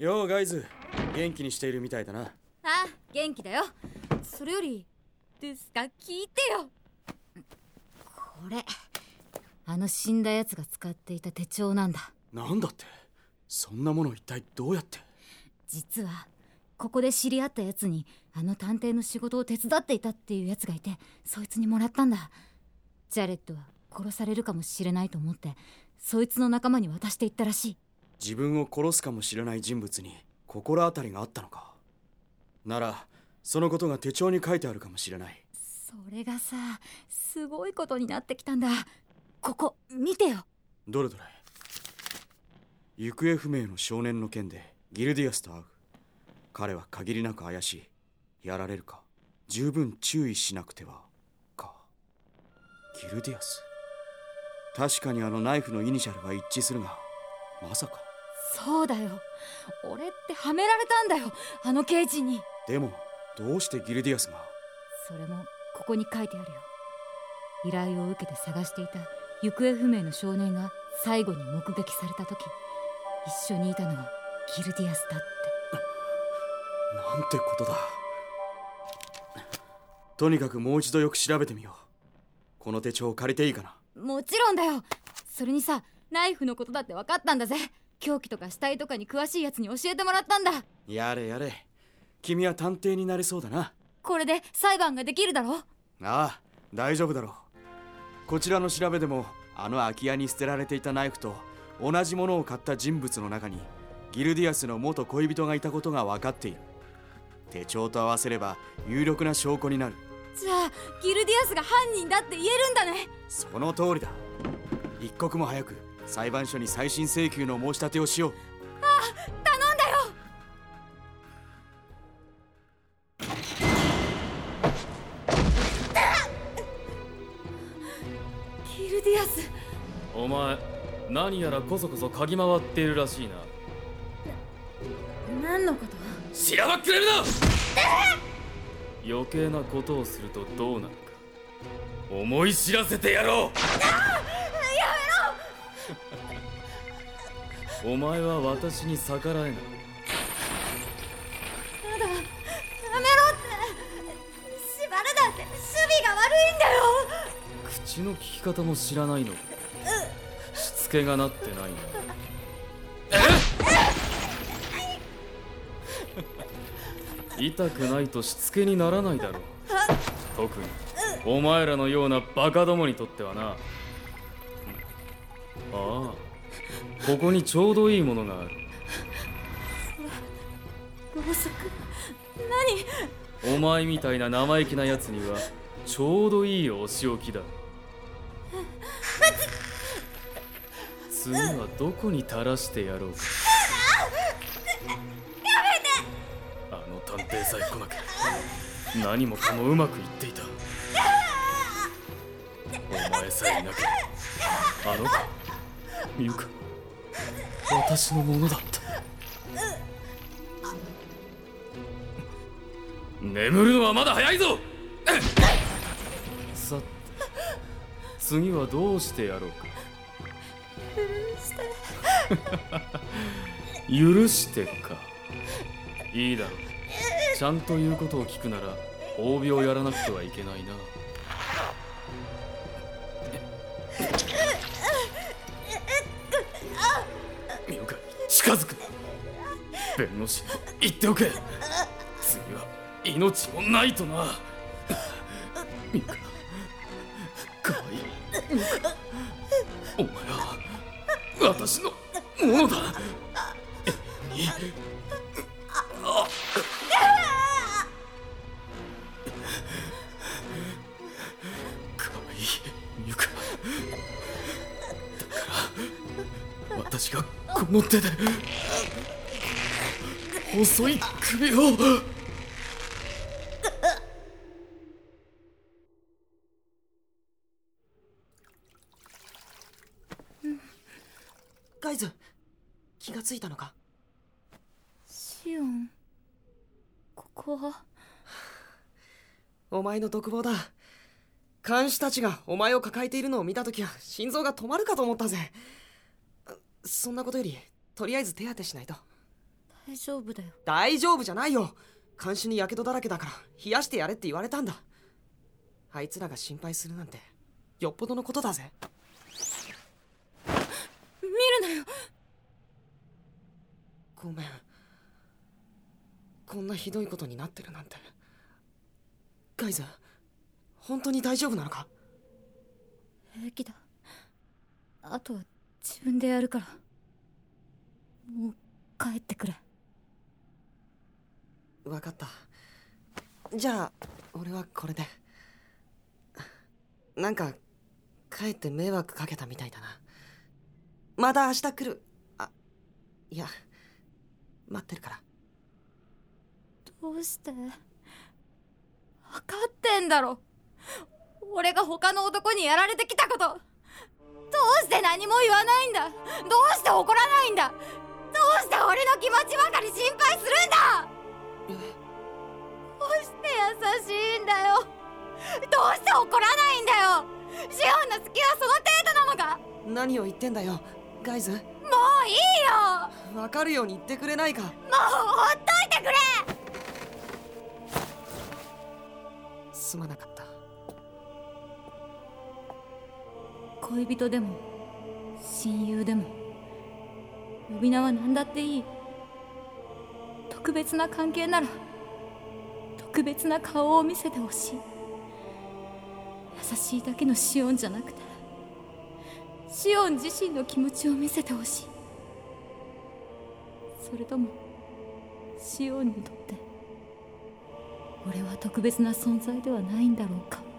ようガイズ。元気にしているみたいだな。あ元気だよ。それよりですか聞いてよ。これあの死んだ奴が使っていた手帳なんだ。なんだって？そんなもの一体どうやって？実はここで知り合った奴にあの探偵の仕事を手伝っていたっていう奴がいてそいつにもらったんだ。ジャレットは殺されるかもしれないと思ってそいつの仲間に渡していったらしい自分を殺すかもしれない人物に心当たりがあったのか。ならそのことが手帳に書いてあるかもしれない。それがさすごいことになってきたんだ。ここ見てよ。どれどれ。行方不明の少年の件でギルディアスと会う。彼は限りなく怪しい。やられるか十分注意しなくてはか。ギルディアス。確かにあのナイフのイニシャルが一致するがまさかそうだよ。俺ってはめられたんだよあの刑事に。でもどうしてギルディアスが？それもここに書いてあるよ。依頼を受けて探していた行方不明の少年が最後に目撃された時一緒にいたのはギルディアスだって。なんてことだ。とにかくもう一度よく調べてみよう。この手帳を借りていいかな？もちろんだよ。それにさナイフのことだって分かったんだぜ凶器とか死体とかに詳しいやつに教えてもらったんだ。やれやれ。君は探偵になれそうだな。これで裁判ができるだろああ大丈夫だろう。こちらの調べでもあの空き家に捨てられていたナイフと同じものを買った人物の中にギルディアスの元恋人がいたことが分かっている。手帳と合わせれば有力な証拠になる。じゃあギルディアスが犯人だって言えるんだね。その通りだ。一刻も早く裁判所に再審請求の申し立てをしよう。頼んだよ。ギルディアス。お前何やらこそこそ嗅ぎ回っているらしいな。何のこと？しらばっくれるな！余計なことをするとどうなるか思い知らせてやろうお前は私に逆らえない。やだやめろって。縛るなんて守備が悪いんだよ。口の利き方も知らないの。かしつけがなってないなえ？痛くないとしつけにならないだろう。特にお前らのようなバカどもにとってはな。ああここにちょうどいいものがある。ろうそく。何？お前みたいな生意気なやつにはちょうどいいお仕置きだ。次はどこに垂らしてやろう。かあの探偵さえ来なければ何もかもうまくいっていた。お前さえいなければあの子ミュウカ私のものだった。眠るのはまだ早いぞ。さて次はどうしてやろうか。許して。か。いいだろう。ちゃんと言うことを聞くなら褒美をやらなくてはいけないな。弁護士言っておけ。次は命もないとな。ミカかわいいミカお前は私のものだ。にかわいい。ミカだから私がこの手で。細い首を。ガイズ気がついたのか？シオンここは？お前の独房だ。監視たちがお前を抱えているのを見た時は心臓が止まるかと思ったぜ。そんなことよりとりあえず手当てしないと大丈夫だよ。大丈夫じゃないよ。監視にやけどだらけだから冷やしてやれって言われたんだ。あいつらが心配するなんてよっぽどのことだぜ。見るなよ。ごめん。こんなひどいことになってるなんて。ガイズ本当に大丈夫なのか？平気だ。あとは自分でやるから。もう帰ってくれ分かった。じゃあ俺はこれで。なんか帰って迷惑かけたみたいだな。また明日来る。あいや待ってるから。どうして？分かってんだろ。俺が他の男にやられてきたこと。どうして何も言わないんだ。どうして怒らないんだ。どうして俺の気持ちばかり心配するんだ。して優しいんだよ。どうして怒らないんだよ。シオンの好きはその程度なのか何を言ってんだよ。ガイズ。もういいよ。分かるように言ってくれないか。もうほっといてくれ。すまなかった。恋人でも親友でも呼び名は何だっていい。特別な関係なら特別な顔を見せてほしい。優しいだけのシオンじゃなくてシオン自身の気持ちを見せてほしい。それともシオンにとって俺は特別な存在ではないんだろうか。